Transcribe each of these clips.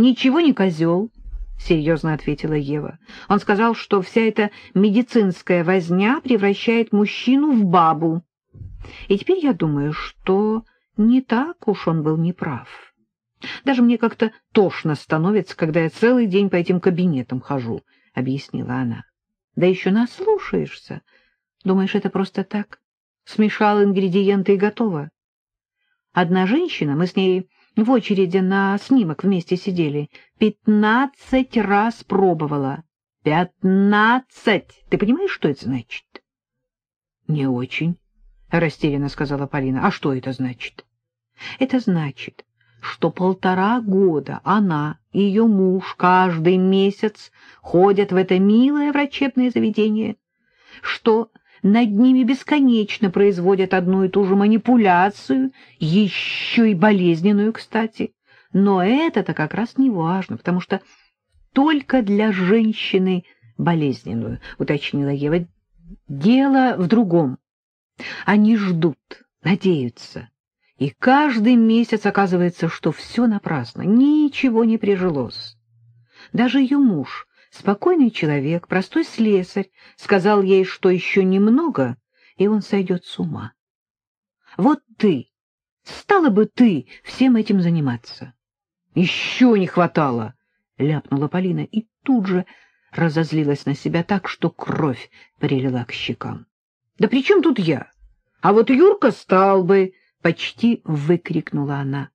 ничего не козел, — серьезно ответила Ева. Он сказал, что вся эта медицинская возня превращает мужчину в бабу. И теперь я думаю, что не так уж он был неправ. Даже мне как-то тошно становится, когда я целый день по этим кабинетам хожу, — объяснила она. Да еще наслушаешься. Думаешь, это просто так? Смешал ингредиенты и готово. Одна женщина, мы с ней в очереди на снимок вместе сидели, пятнадцать раз пробовала. Пятнадцать! Ты понимаешь, что это значит? — Не очень, — растерянно сказала Полина. — А что это значит? — Это значит, что полтора года она и ее муж каждый месяц ходят в это милое врачебное заведение, что над ними бесконечно производят одну и ту же манипуляцию, еще и болезненную, кстати. Но это-то как раз не важно, потому что только для женщины болезненную, уточнила Ева. Дело в другом. Они ждут, надеются. И каждый месяц оказывается, что все напрасно, ничего не прижилось. Даже ее муж Спокойный человек, простой слесарь, сказал ей, что еще немного, и он сойдет с ума. Вот ты, стала бы ты всем этим заниматься. Еще не хватало, ляпнула Полина и тут же разозлилась на себя так, что кровь прилила к щекам. Да при чем тут я? А вот Юрка стал бы, почти выкрикнула она.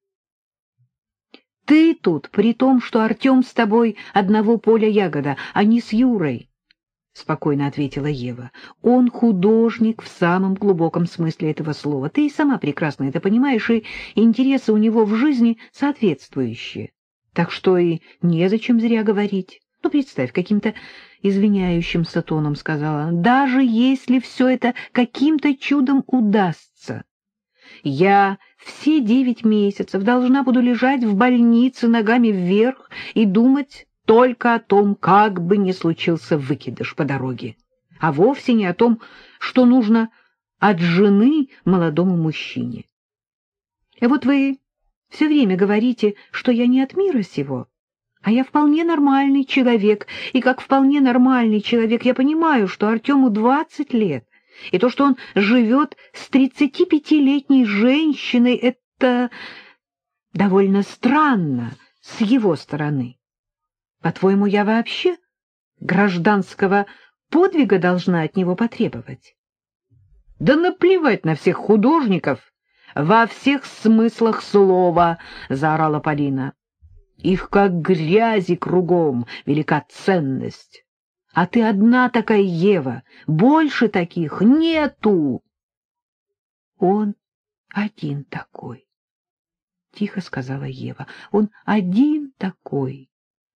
Ты тут, при том, что Артем с тобой одного поля ягода, а не с Юрой, — спокойно ответила Ева. Он художник в самом глубоком смысле этого слова. Ты и сама прекрасно это понимаешь, и интересы у него в жизни соответствующие. Так что и незачем зря говорить. Ну, представь, каким-то извиняющимся тоном сказала, даже если все это каким-то чудом удастся, я все девять месяцев должна буду лежать в больнице ногами вверх и думать только о том, как бы ни случился выкидыш по дороге, а вовсе не о том, что нужно от жены молодому мужчине. И вот вы все время говорите, что я не от мира сего, а я вполне нормальный человек, и как вполне нормальный человек я понимаю, что Артему двадцать лет, и то, что он живет с тридцатипятилетней женщиной, это довольно странно с его стороны. По-твоему, я вообще гражданского подвига должна от него потребовать? Да наплевать на всех художников во всех смыслах слова, — заорала Полина. Их как грязи кругом, велика ценность. А ты одна такая, Ева, больше таких нету. Он один такой, — тихо сказала Ева. Он один такой,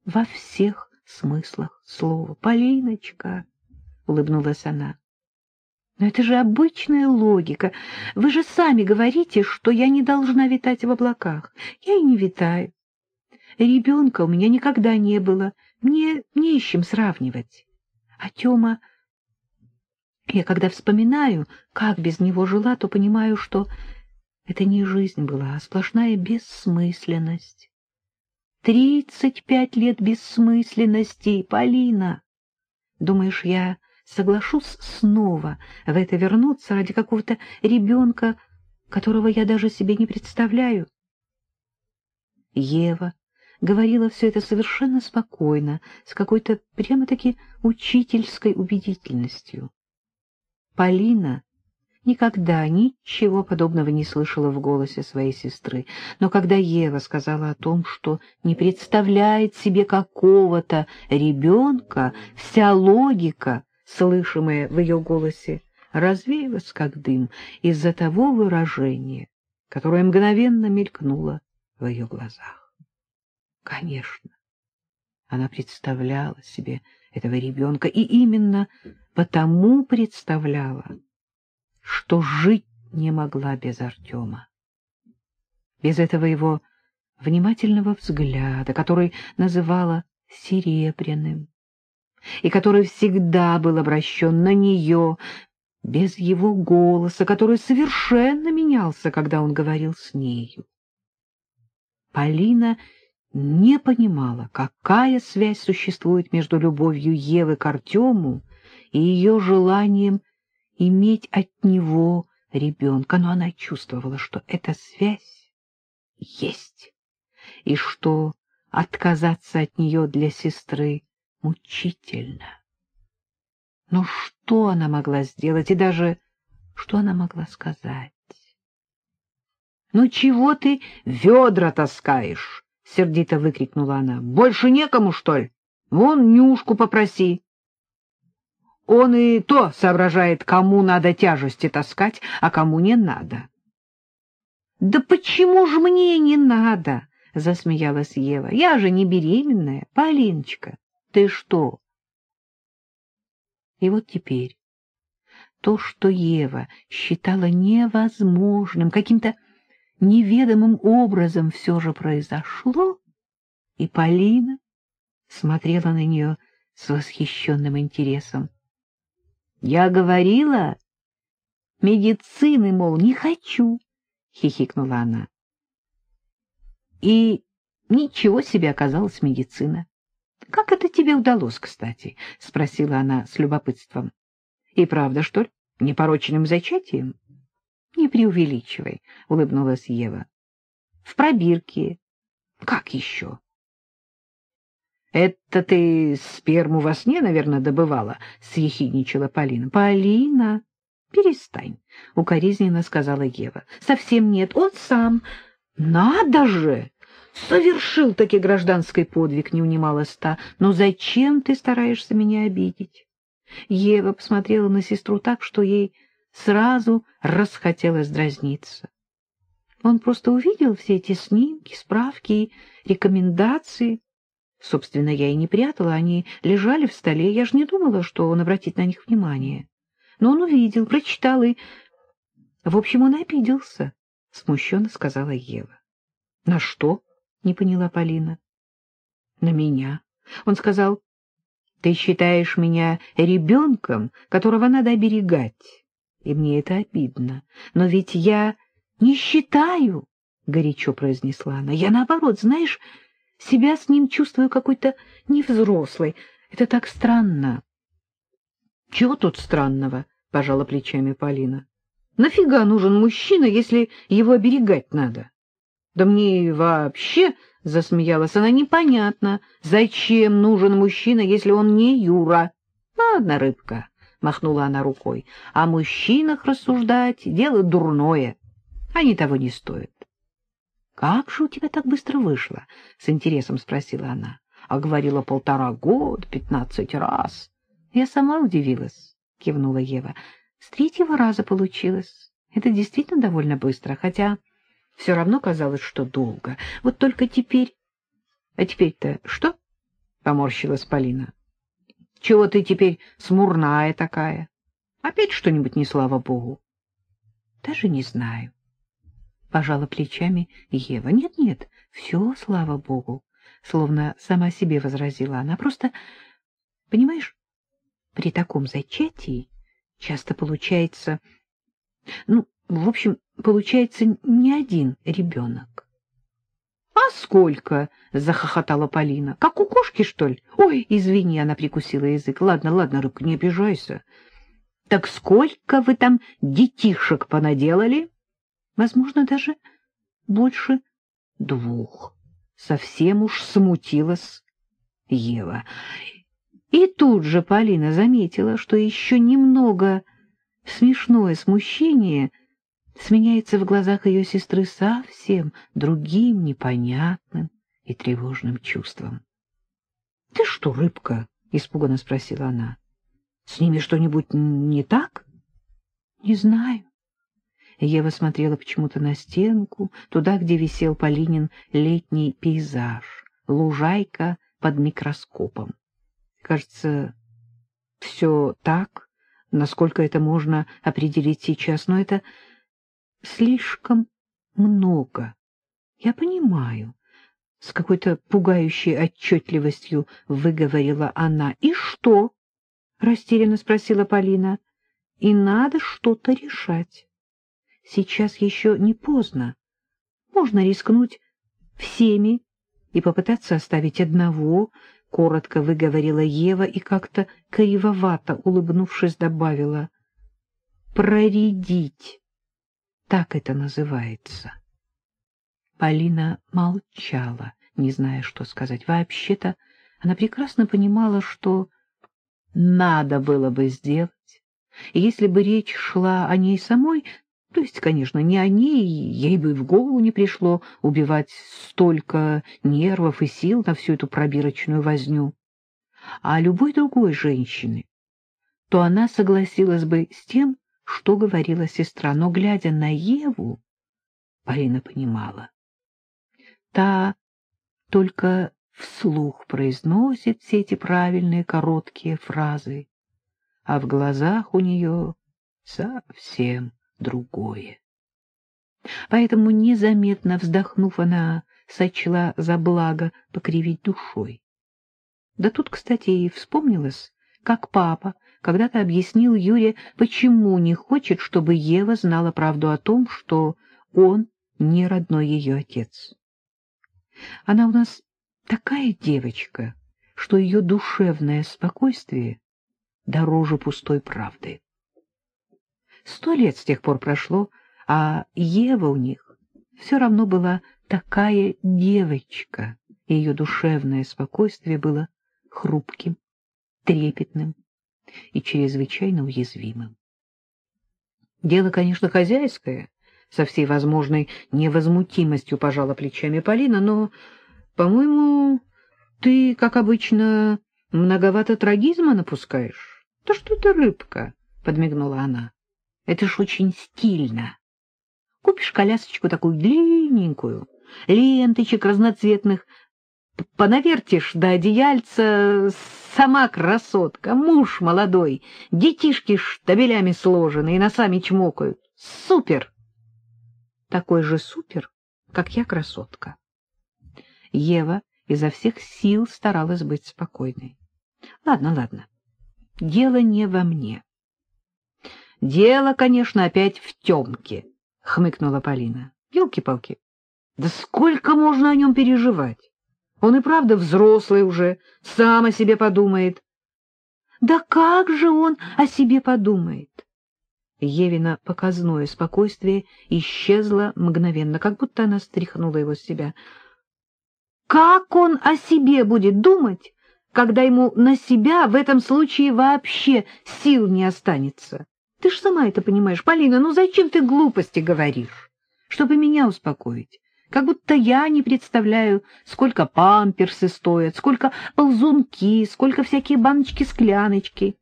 во всех смыслах слова. Полиночка, — улыбнулась она. Но это же обычная логика. Вы же сами говорите, что я не должна витать в облаках. Я и не витаю. Ребенка у меня никогда не было. Мне не с чем сравнивать. А Тёма... Я когда вспоминаю, как без него жила, то понимаю, что это не жизнь была, а сплошная бессмысленность. Тридцать пять лет бессмысленности, Полина! Думаешь, я соглашусь снова в это вернуться ради какого-то ребенка, которого я даже себе не представляю? Ева говорила все это совершенно спокойно, с какой-то прямо-таки учительской убедительностью. Полина никогда ничего подобного не слышала в голосе своей сестры, но когда Ева сказала о том, что не представляет себе какого-то ребенка, вся логика, слышимая в ее голосе, развеялась как дым из-за того выражения, которое мгновенно мелькнуло в ее глазах. Конечно, она представляла себе этого ребенка, и именно потому представляла, что жить не могла без Артема. Без этого его внимательного взгляда, который называла серебряным, и который всегда был обращен на нее, без его голоса, который совершенно менялся, когда он говорил с нею. Полина не понимала, какая связь существует между любовью Евы к Артему и ее желанием иметь от него ребенка, но она чувствовала, что эта связь есть, и что отказаться от нее для сестры мучительно. Но что она могла сделать и даже что она могла сказать? — Ну чего ты ведра таскаешь? — сердито выкрикнула она. — Больше некому, что ли? Вон Нюшку попроси. Он и то соображает, кому надо тяжести таскать, а кому не надо. — Да почему же мне не надо? — засмеялась Ева. — Я же не беременная, Полиночка. Ты что? И вот теперь то, что Ева считала невозможным, каким-то неведомым образом все же произошло, и Полина смотрела на нее с восхищенным интересом. — Я говорила, медицины, мол, не хочу, — хихикнула она. И ничего себе оказалась медицина. — Как это тебе удалось, кстати? — спросила она с любопытством. — И правда, что ли, непорочным зачатием? — Не преувеличивай, — улыбнулась Ева. — В пробирке. — Как еще? — Это ты сперму во сне, наверное, добывала? — съехидничала Полина. — Полина, перестань, — укоризненно сказала Ева. — Совсем нет, он сам. — Надо же! Совершил таки гражданский подвиг, не унималась та. Но зачем ты стараешься меня обидеть? Ева посмотрела на сестру так, что ей сразу расхотелось дразниться. Он просто увидел все эти снимки, справки и рекомендации. Собственно, я и не прятала, они лежали в столе, я же не думала, что он обратит на них внимание. Но он увидел, прочитал и... В общем, он обиделся, — смущенно сказала Ева. — На что? — не поняла Полина. — На меня. Он сказал, — ты считаешь меня ребенком, которого надо оберегать и мне это обидно. Но ведь я не считаю, — горячо произнесла она. Я, наоборот, знаешь, себя с ним чувствую какой-то невзрослой. Это так странно. — Чего тут странного? — пожала плечами Полина. — Нафига нужен мужчина, если его оберегать надо? — Да мне вообще, — засмеялась она, — непонятно, зачем нужен мужчина, если он не Юра. — Ладно, рыбка, — махнула она рукой. — О мужчинах рассуждать — дело дурное. Они того не стоят. — Как же у тебя так быстро вышло? — с интересом спросила она. — А говорила полтора года, пятнадцать раз. Я сама удивилась, — кивнула Ева. — С третьего раза получилось. Это действительно довольно быстро, хотя все равно казалось, что долго. Вот только теперь... — А теперь-то что? — поморщилась Полина. Чего ты теперь смурная такая? Опять что-нибудь не слава богу? Даже не знаю. Пожала плечами Ева. Нет-нет, все слава богу. Словно сама себе возразила она. Просто, понимаешь, при таком зачатии часто получается... Ну, в общем, получается не один ребенок. — А сколько? — захохотала Полина. — Как у кошки, что ли? Ой, извини, она прикусила язык. Ладно, ладно, рыбка, не обижайся. — Так сколько вы там детишек понаделали? — Возможно, даже больше двух. Совсем уж смутилась Ева. И тут же Полина заметила, что еще немного смешное смущение — сменяется в глазах ее сестры совсем другим непонятным и тревожным чувством. — Ты что, рыбка? — испуганно спросила она. — С ними что-нибудь не так? — Не знаю. Ева смотрела почему-то на стенку, туда, где висел Полинин летний пейзаж, лужайка под микроскопом. Кажется, все так, насколько это можно определить сейчас, но это слишком много. Я понимаю, — с какой-то пугающей отчетливостью выговорила она. — И что? — растерянно спросила Полина. — И надо что-то решать. Сейчас еще не поздно. Можно рискнуть всеми и попытаться оставить одного, — коротко выговорила Ева и как-то кривовато, улыбнувшись, добавила. — Проредить. Так это называется. Полина молчала, не зная, что сказать. Вообще-то она прекрасно понимала, что надо было бы сделать. И если бы речь шла о ней самой, то есть, конечно, не о ней, ей бы в голову не пришло убивать столько нервов и сил на всю эту пробирочную возню, а любой другой женщины, то она согласилась бы с тем, что говорила сестра. Но, глядя на Еву, Полина понимала. Та только вслух произносит все эти правильные короткие фразы, а в глазах у нее совсем другое. Поэтому, незаметно вздохнув, она сочла за благо покривить душой. Да тут, кстати, и вспомнилось, как папа когда-то объяснил Юре, почему не хочет, чтобы Ева знала правду о том, что он не родной ее отец. Она у нас такая девочка, что ее душевное спокойствие дороже пустой правды. Сто лет с тех пор прошло, а Ева у них все равно была такая девочка, и ее душевное спокойствие было хрупким, трепетным и чрезвычайно уязвимым. Дело, конечно, хозяйское, со всей возможной невозмутимостью пожала плечами Полина, но, по-моему, ты, как обычно, многовато трагизма напускаешь. — Да что ты, рыбка, — подмигнула она. Это ж очень стильно. Купишь колясочку такую длинненькую, ленточек разноцветных, понавертишь до одеяльца, сама красотка, муж молодой, детишки штабелями сложены и носами чмокают. Супер! Такой же супер, как я красотка. Ева изо всех сил старалась быть спокойной. Ладно, ладно, дело не во мне. Дело, конечно, опять в Темке, — хмыкнула Полина. Елки-палки, да сколько можно о нем переживать? Он и правда взрослый уже, сам о себе подумает. Да как же он о себе подумает? Евина показное спокойствие исчезло мгновенно, как будто она стряхнула его с себя. Как он о себе будет думать, когда ему на себя в этом случае вообще сил не останется? Ты ж сама это понимаешь, Полина, ну зачем ты глупости говоришь? Чтобы меня успокоить. Как будто я не представляю, сколько памперсы стоят, сколько ползунки, сколько всякие баночки-скляночки.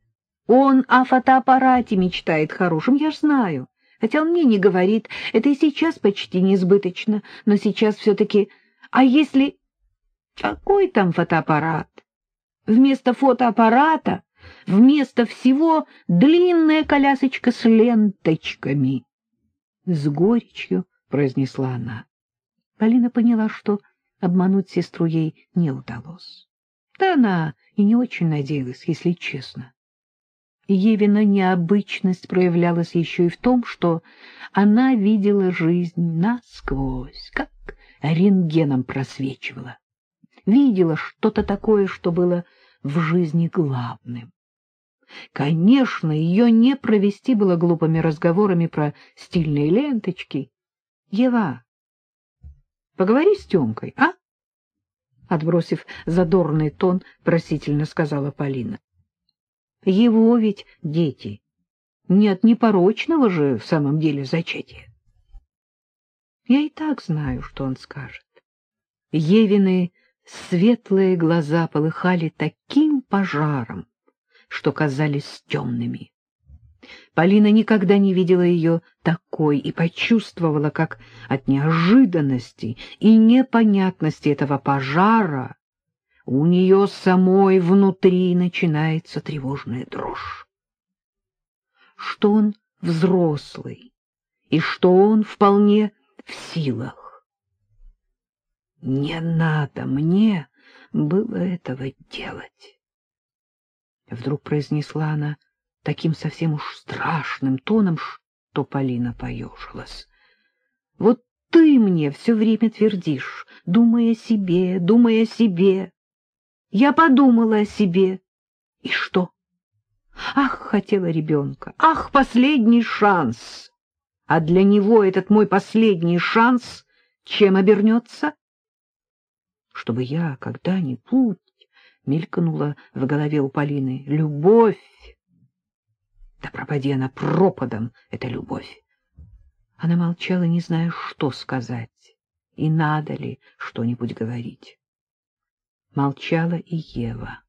Он о фотоаппарате мечтает хорошим, я ж знаю. Хотя он мне не говорит, это и сейчас почти несбыточно, но сейчас все-таки... А если... Какой там фотоаппарат? Вместо фотоаппарата Вместо всего длинная колясочка с ленточками. С горечью произнесла она. Полина поняла, что обмануть сестру ей не удалось. Да она и не очень надеялась, если честно. Евина необычность проявлялась еще и в том, что она видела жизнь насквозь, как рентгеном просвечивала. Видела что-то такое, что было в жизни главным. Конечно, ее не провести было глупыми разговорами про стильные ленточки. — Ева, поговори с Тёмкой, а? Отбросив задорный тон, просительно сказала Полина. — Его ведь дети. Нет непорочного же в самом деле зачатия. Я и так знаю, что он скажет. Евины светлые глаза полыхали таким пожаром, что казались темными. Полина никогда не видела ее такой и почувствовала, как от неожиданности и непонятности этого пожара у нее самой внутри начинается тревожная дрожь. Что он взрослый и что он вполне в силах. Не надо мне было этого делать. Вдруг произнесла она таким совсем уж страшным тоном, что Полина поежилась. Вот ты мне все время твердишь, думая о себе, думая о себе. Я подумала о себе. И что? Ах, хотела ребенка, ах, последний шанс. А для него этот мой последний шанс чем обернется? Чтобы я когда-нибудь мелькнула в голове у Полины любовь. Да пропади она пропадом, эта любовь. Она молчала, не зная, что сказать, и надо ли что-нибудь говорить. Молчала и Ева.